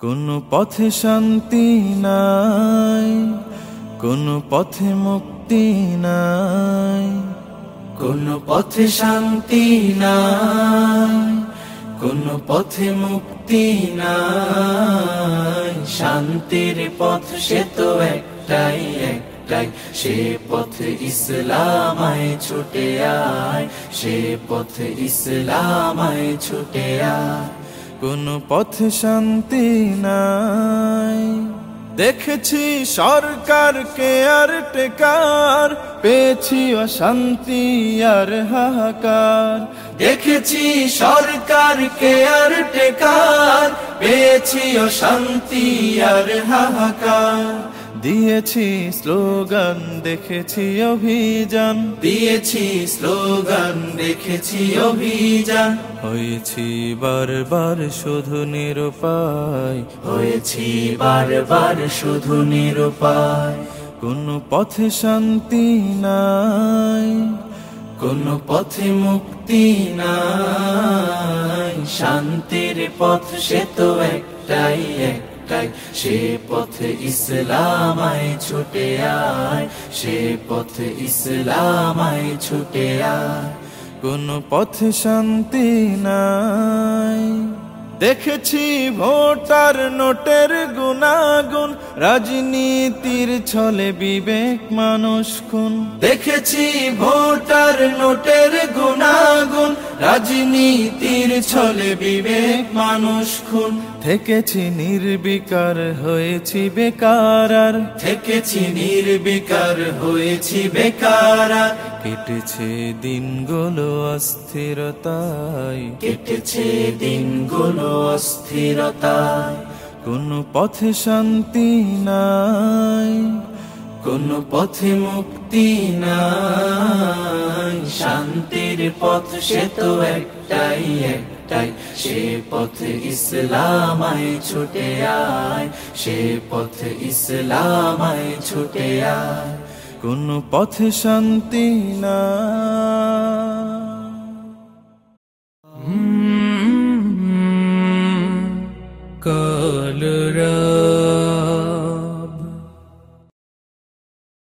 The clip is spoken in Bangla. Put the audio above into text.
কোন পথে শান্তি নাই, কোন পথে মুক্তি নাই। কোন পথে শান্তি নাই, কোন পথে মুক্তি নাই। শান্তির পথ সে তো একটাই একটাই। সে পথে ইসলামায় ছুটে আয়, সে পথে ইসলামায় ছুটে আয়। কোন পথ শান্তি নাই। দেখেছি সরকারকে আর টেকার, পেয়েছি অশান্তি আর হাহাকার। দেখেছি সরকারকে আর টেকার, পেয়েছি অশান্তি আর হাহাকার। দিয়েছি স্লোগান দেখেছি অভিযান। দিয়েছি স্লোগান দেখেছি অভিযান। হয়েছি বারবার শুধু নিরুপায়। হয়েছি বারবার শুধু নিরুপায়। কোন পথে শান্তি নাই। কোন পথে মুক্তি নাই। শান্তির পথ সে তো একটাই একটাই সে পথে ইসলামায় ছুটে আয়, সে পথে ইসলামায় ছুটে আয়। কোন পথে শান্তি নাই। দেখেছি ভোটার নোটের গুনাগুন রাজনীতির ছলে বিবেক মানুষ খুন। দেখেছি ভোটার নোটের গুণাগুণ রাজনীতির ছলে বিবেক মানুষ খুন। থেকেছি নির্বিকার হয়েছি বেকার আর। থেকেছি নির্বিকার হয়েছি বেকার কেটেছে দিনগুলো অস্থিরতায়। কেটেছে দিনগুলো অস্থিরতায়। কোন পথে শান্তি নাই। কোন পথে মুক্তি নাই শান্তির পথ সে তো একটাই একটাই সে পথে ইসলামায় ছুটে আয় সে পথে ইসলামায় ছুটে আয় কোন পথে শান্তি না কাল